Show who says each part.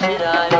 Speaker 1: esperar.